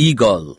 eagle.